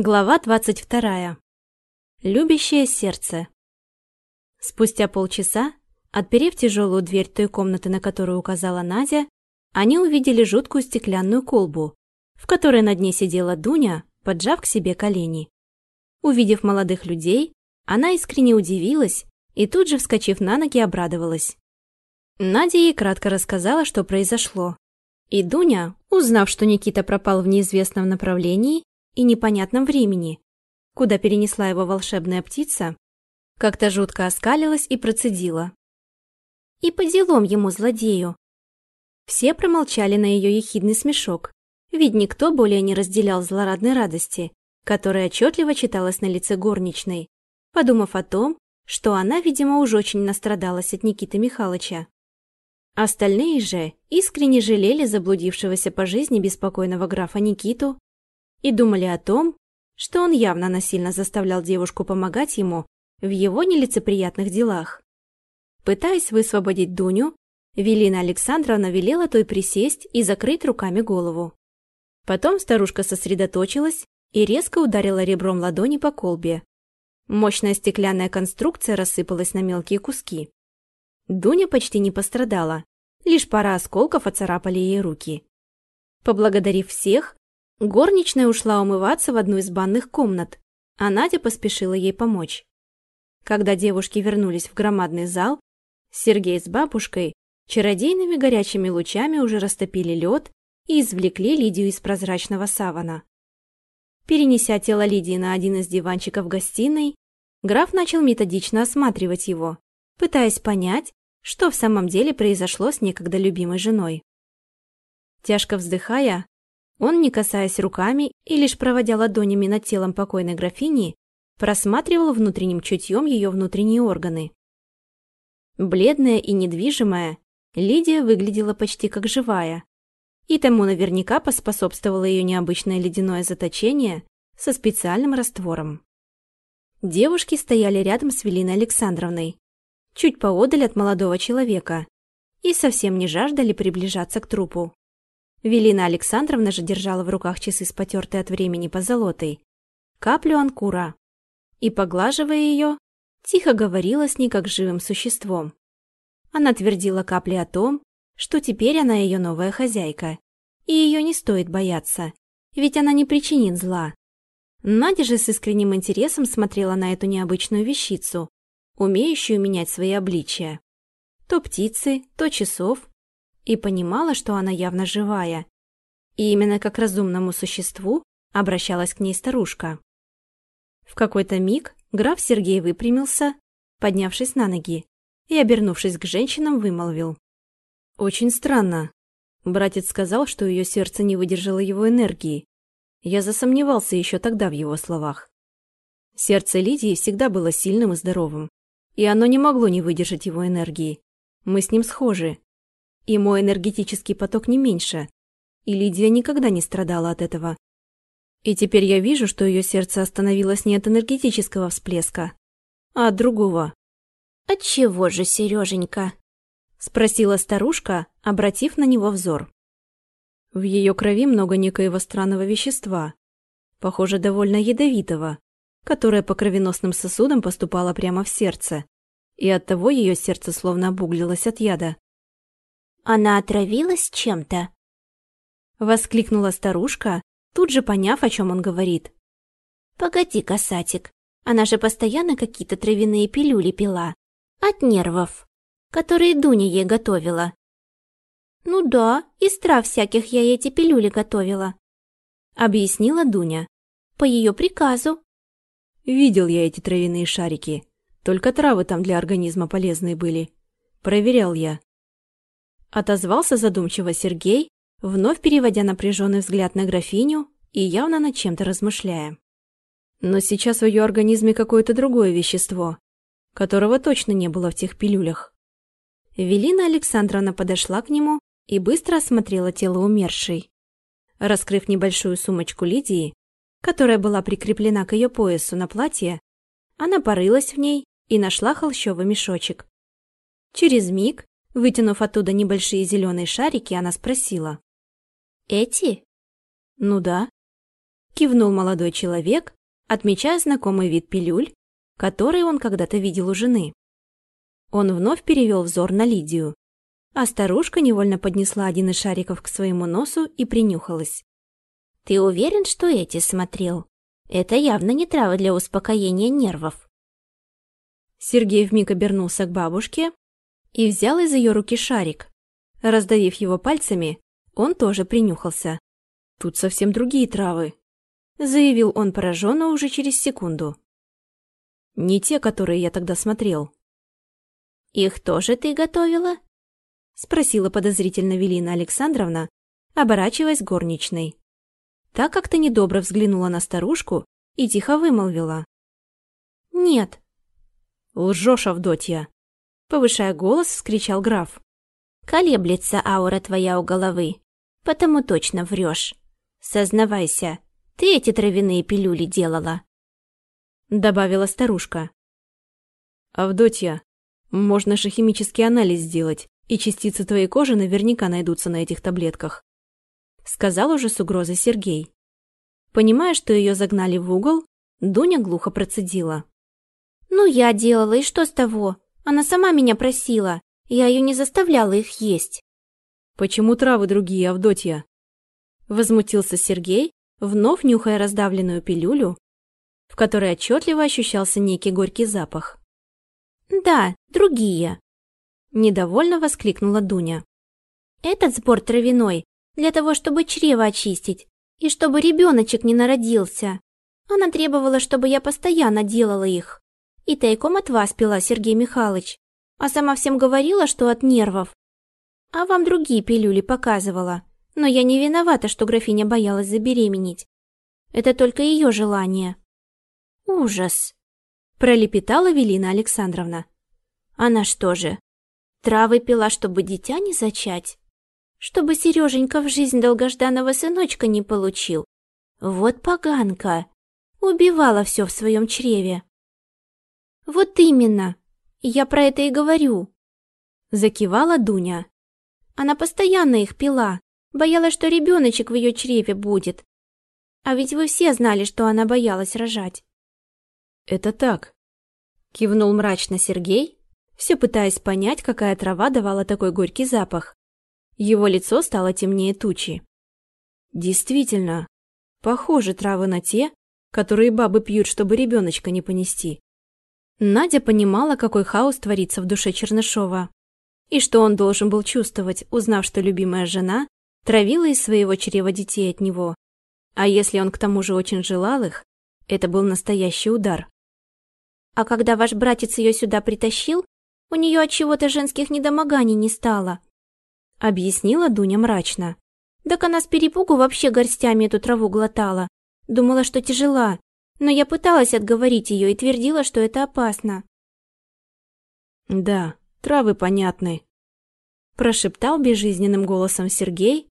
Глава 22. Любящее сердце. Спустя полчаса, отперев тяжелую дверь той комнаты, на которую указала Надя, они увидели жуткую стеклянную колбу, в которой на дне сидела Дуня, поджав к себе колени. Увидев молодых людей, она искренне удивилась и тут же, вскочив на ноги, обрадовалась. Надя ей кратко рассказала, что произошло. И Дуня, узнав, что Никита пропал в неизвестном направлении, и непонятном времени, куда перенесла его волшебная птица, как-то жутко оскалилась и процедила. И по делам ему, злодею. Все промолчали на ее ехидный смешок, ведь никто более не разделял злорадной радости, которая отчетливо читалась на лице горничной, подумав о том, что она, видимо, уж очень настрадалась от Никиты Михайловича. Остальные же искренне жалели заблудившегося по жизни беспокойного графа Никиту и думали о том, что он явно насильно заставлял девушку помогать ему в его нелицеприятных делах. Пытаясь высвободить Дуню, Велина Александровна велела той присесть и закрыть руками голову. Потом старушка сосредоточилась и резко ударила ребром ладони по колбе. Мощная стеклянная конструкция рассыпалась на мелкие куски. Дуня почти не пострадала, лишь пара осколков оцарапали ей руки. Поблагодарив всех, Горничная ушла умываться в одну из банных комнат, а Надя поспешила ей помочь. Когда девушки вернулись в громадный зал, Сергей с бабушкой чародейными горячими лучами уже растопили лед и извлекли Лидию из прозрачного савана. Перенеся тело Лидии на один из диванчиков гостиной, граф начал методично осматривать его, пытаясь понять, что в самом деле произошло с некогда любимой женой. Тяжко вздыхая, он, не касаясь руками и лишь проводя ладонями над телом покойной графини, просматривал внутренним чутьем ее внутренние органы. Бледная и недвижимая, Лидия выглядела почти как живая. И тому наверняка поспособствовало ее необычное ледяное заточение со специальным раствором. Девушки стояли рядом с Велиной Александровной, чуть поодаль от молодого человека, и совсем не жаждали приближаться к трупу. Велина Александровна же держала в руках часы с потертой от времени позолотой, каплю анкура, и, поглаживая ее, тихо говорила с ней как живым существом. Она твердила капле о том, что теперь она ее новая хозяйка, и ее не стоит бояться, ведь она не причинит зла. Надя же с искренним интересом смотрела на эту необычную вещицу, умеющую менять свои обличия. То птицы, то часов, и понимала, что она явно живая. И именно как разумному существу обращалась к ней старушка. В какой-то миг граф Сергей выпрямился, поднявшись на ноги, и, обернувшись к женщинам, вымолвил. «Очень странно. Братец сказал, что ее сердце не выдержало его энергии. Я засомневался еще тогда в его словах. Сердце Лидии всегда было сильным и здоровым, и оно не могло не выдержать его энергии. Мы с ним схожи, и мой энергетический поток не меньше. И Лидия никогда не страдала от этого. И теперь я вижу, что ее сердце остановилось не от энергетического всплеска, а от другого. «От чего же, Сереженька?» – спросила старушка, обратив на него взор. В ее крови много некоего странного вещества, похоже, довольно ядовитого, которое по кровеносным сосудам поступало прямо в сердце, и оттого ее сердце словно обуглилось от яда. Она отравилась чем-то?» Воскликнула старушка, тут же поняв, о чем он говорит. «Погоди, касатик, она же постоянно какие-то травяные пилюли пила. От нервов, которые Дуня ей готовила». «Ну да, из трав всяких я эти пилюли готовила», — объяснила Дуня. «По ее приказу». «Видел я эти травяные шарики. Только травы там для организма полезные были. Проверял я. Отозвался задумчиво Сергей, вновь переводя напряженный взгляд на графиню и явно над чем-то размышляя. Но сейчас в ее организме какое-то другое вещество, которого точно не было в тех пилюлях. Велина Александровна подошла к нему и быстро осмотрела тело умершей. Раскрыв небольшую сумочку Лидии, которая была прикреплена к ее поясу на платье, она порылась в ней и нашла холщовый мешочек. Через миг Вытянув оттуда небольшие зеленые шарики, она спросила. «Эти?» «Ну да». Кивнул молодой человек, отмечая знакомый вид пилюль, который он когда-то видел у жены. Он вновь перевел взор на Лидию, а старушка невольно поднесла один из шариков к своему носу и принюхалась. «Ты уверен, что эти смотрел? Это явно не трава для успокоения нервов». Сергей вмиг обернулся к бабушке и взял из ее руки шарик. Раздавив его пальцами, он тоже принюхался. «Тут совсем другие травы», — заявил он пораженно уже через секунду. «Не те, которые я тогда смотрел». «Их тоже ты готовила?» — спросила подозрительно Велина Александровна, оборачиваясь горничной. Та как-то недобро взглянула на старушку и тихо вымолвила. «Нет». «Лжешь, Авдотья!» Повышая голос, вскричал граф. «Колеблется аура твоя у головы, потому точно врешь. Сознавайся, ты эти травяные пилюли делала?» Добавила старушка. «Авдотья, можно же химический анализ сделать, и частицы твоей кожи наверняка найдутся на этих таблетках сказал уже с угрозой Сергей. Понимая, что ее загнали в угол, Дуня глухо процедила. «Ну, я делала, и что с того? Она сама меня просила. Я ее не заставляла их есть». «Почему травы другие, Авдотья?» Возмутился Сергей, вновь нюхая раздавленную пилюлю, в которой отчетливо ощущался некий горький запах. «Да, другие», – недовольно воскликнула Дуня. «Этот сбор травяной для того, чтобы чрево очистить, и чтобы ребеночек не народился. Она требовала, чтобы я постоянно делала их. И тайком от вас пила, Сергей Михайлович. А сама всем говорила, что от нервов. А вам другие пилюли показывала. Но я не виновата, что графиня боялась забеременеть. Это только ее желание. Ужас. Пролепетала Велина Александровна. Она что же, травы пила, чтобы дитя не зачать? чтобы Сереженька в жизнь долгожданного сыночка не получил. Вот поганка. Убивала все в своем чреве. Вот именно. Я про это и говорю. Закивала Дуня. Она постоянно их пила. Боялась, что ребеночек в ее чреве будет. А ведь вы все знали, что она боялась рожать. Это так. Кивнул мрачно Сергей, все пытаясь понять, какая трава давала такой горький запах. Его лицо стало темнее тучи. Действительно, похожи травы на те, которые бабы пьют, чтобы ребеночка не понести. Надя понимала, какой хаос творится в душе Чернышова, и что он должен был чувствовать, узнав, что любимая жена травила из своего чрева детей от него. А если он к тому же очень желал их, это был настоящий удар. А когда ваш братец ее сюда притащил, у нее от чего-то женских недомоганий не стало, — объяснила Дуня мрачно. «Так она с перепугу вообще горстями эту траву глотала. Думала, что тяжела, но я пыталась отговорить ее и твердила, что это опасно». «Да, травы понятны», – прошептал безжизненным голосом Сергей,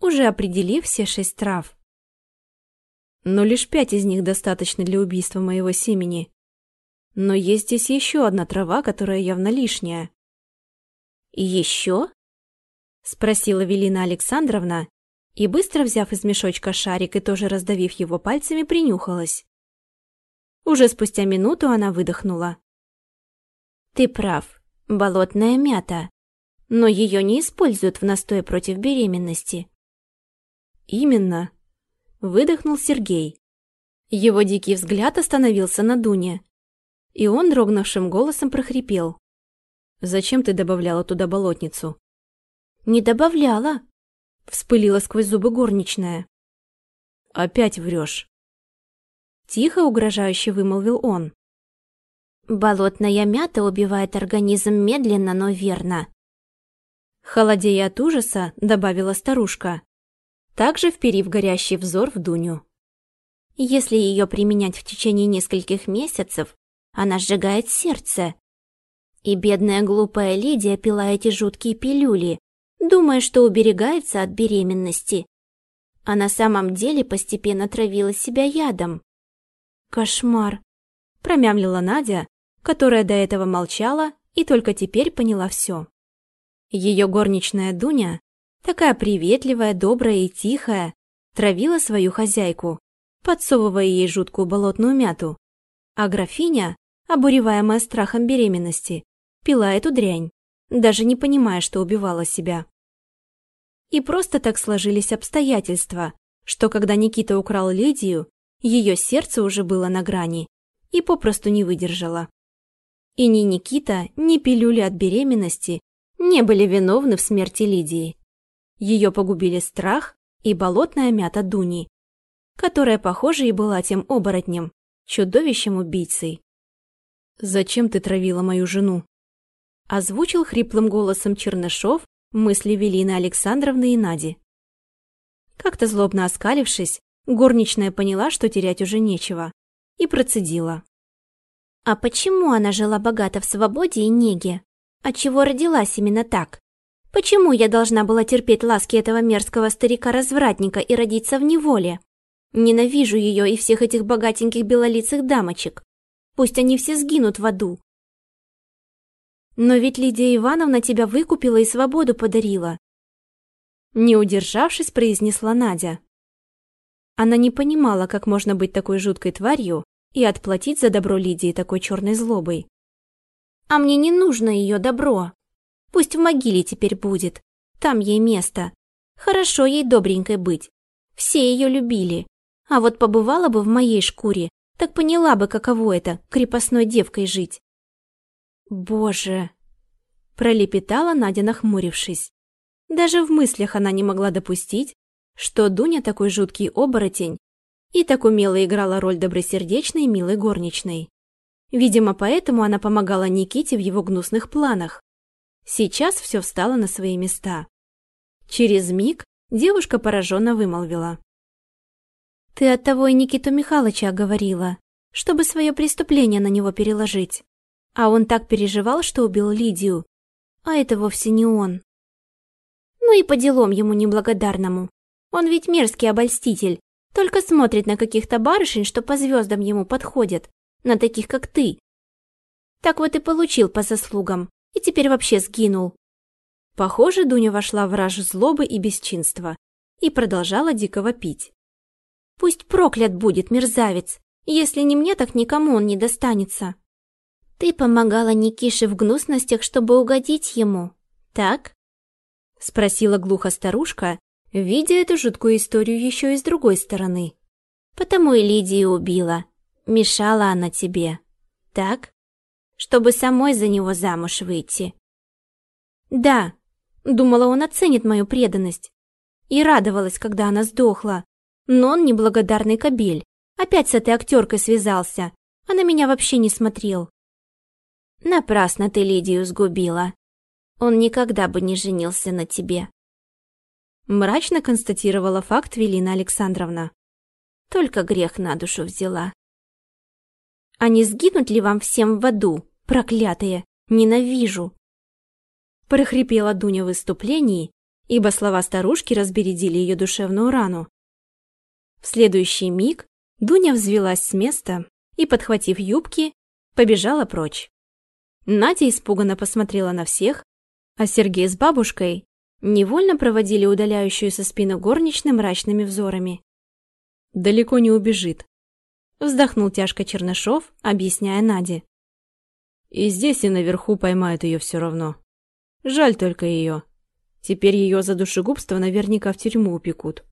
уже определив все шесть трав. «Но лишь пять из них достаточно для убийства моего семени. Но есть здесь еще одна трава, которая явно лишняя». «Еще?» Спросила Велина Александровна и, быстро взяв из мешочка шарик и тоже раздавив его пальцами, принюхалась. Уже спустя минуту она выдохнула. «Ты прав, болотная мята, но ее не используют в настое против беременности». «Именно», — выдохнул Сергей. Его дикий взгляд остановился на Дуне, и он дрогнувшим голосом прохрипел. «Зачем ты добавляла туда болотницу?» «Не добавляла», — вспылила сквозь зубы горничная. «Опять врешь». Тихо, угрожающе вымолвил он. «Болотная мята убивает организм медленно, но верно». Холодея от ужаса, добавила старушка, также вперив горящий взор в Дуню. «Если ее применять в течение нескольких месяцев, она сжигает сердце. И бедная глупая Лидия пила эти жуткие пилюли, думая, что уберегается от беременности. А на самом деле постепенно травила себя ядом. «Кошмар!» – промямлила Надя, которая до этого молчала и только теперь поняла все. Ее горничная Дуня, такая приветливая, добрая и тихая, травила свою хозяйку, подсовывая ей жуткую болотную мяту. А графиня, обуреваемая страхом беременности, пила эту дрянь, даже не понимая, что убивала себя. И просто так сложились обстоятельства, что когда Никита украл Лидию, ее сердце уже было на грани и попросту не выдержало. И ни Никита, ни пилюли от беременности не были виновны в смерти Лидии. Ее погубили страх и болотная мята Дуни, которая, похоже, и была тем оборотнем, чудовищем-убийцей. «Зачем ты травила мою жену?» Озвучил хриплым голосом Чернышов мысли Велины Александровны и Нади. Как-то злобно оскалившись, горничная поняла, что терять уже нечего, и процедила. «А почему она жила богато в свободе и неге? Отчего родилась именно так? Почему я должна была терпеть ласки этого мерзкого старика-развратника и родиться в неволе? Ненавижу ее и всех этих богатеньких белолицых дамочек. Пусть они все сгинут в аду. Но ведь Лидия Ивановна тебя выкупила и свободу подарила. Не удержавшись, произнесла Надя. Она не понимала, как можно быть такой жуткой тварью и отплатить за добро Лидии такой черной злобой. А мне не нужно ее добро. Пусть в могиле теперь будет. Там ей место. Хорошо ей добренькой быть. Все ее любили. А вот побывала бы в моей шкуре, так поняла бы, каково это, крепостной девкой жить. Боже! Пролепетала Надя, нахмурившись. Даже в мыслях она не могла допустить, что Дуня такой жуткий оборотень и так умело играла роль добросердечной милой горничной. Видимо, поэтому она помогала Никите в его гнусных планах. Сейчас все встало на свои места. Через миг девушка пораженно вымолвила. Ты от того и Никиту Михайловича говорила, чтобы свое преступление на него переложить. А он так переживал, что убил Лидию. А это вовсе не он. Ну и по делам ему неблагодарному. Он ведь мерзкий обольститель, только смотрит на каких-то барышень, что по звездам ему подходят, на таких, как ты. Так вот и получил по заслугам, и теперь вообще сгинул. Похоже, Дуня вошла в раж злобы и бесчинства и продолжала дико вопить. Пусть проклят будет мерзавец. Если не мне, так никому он не достанется. Ты помогала Никише в гнусностях, чтобы угодить ему, так? Спросила глухо старушка, видя эту жуткую историю еще и с другой стороны. Потому и Лидию убила. Мешала она тебе, так? Чтобы самой за него замуж выйти. Да, думала, он оценит мою преданность. И радовалась, когда она сдохла, но он неблагодарный кобель. Опять с этой актеркой связался, а на меня вообще не смотрел. Напрасно ты Лидию сгубила. Он никогда бы не женился на тебе. Мрачно констатировала факт Велина Александровна. Только грех на душу взяла. А не сгинуть ли вам всем в аду, проклятые? Ненавижу. Прохрипела Дуня в выступлении, ибо слова старушки разбередили ее душевную рану. В следующий миг Дуня взвелась с места и, подхватив юбки, побежала прочь. Надя испуганно посмотрела на всех, а Сергей с бабушкой невольно проводили удаляющуюся спину горничной мрачными взорами. «Далеко не убежит», — вздохнул тяжко Чернышов, объясняя Наде. «И здесь, и наверху поймают ее все равно. Жаль только ее. Теперь ее за душегубство наверняка в тюрьму упекут».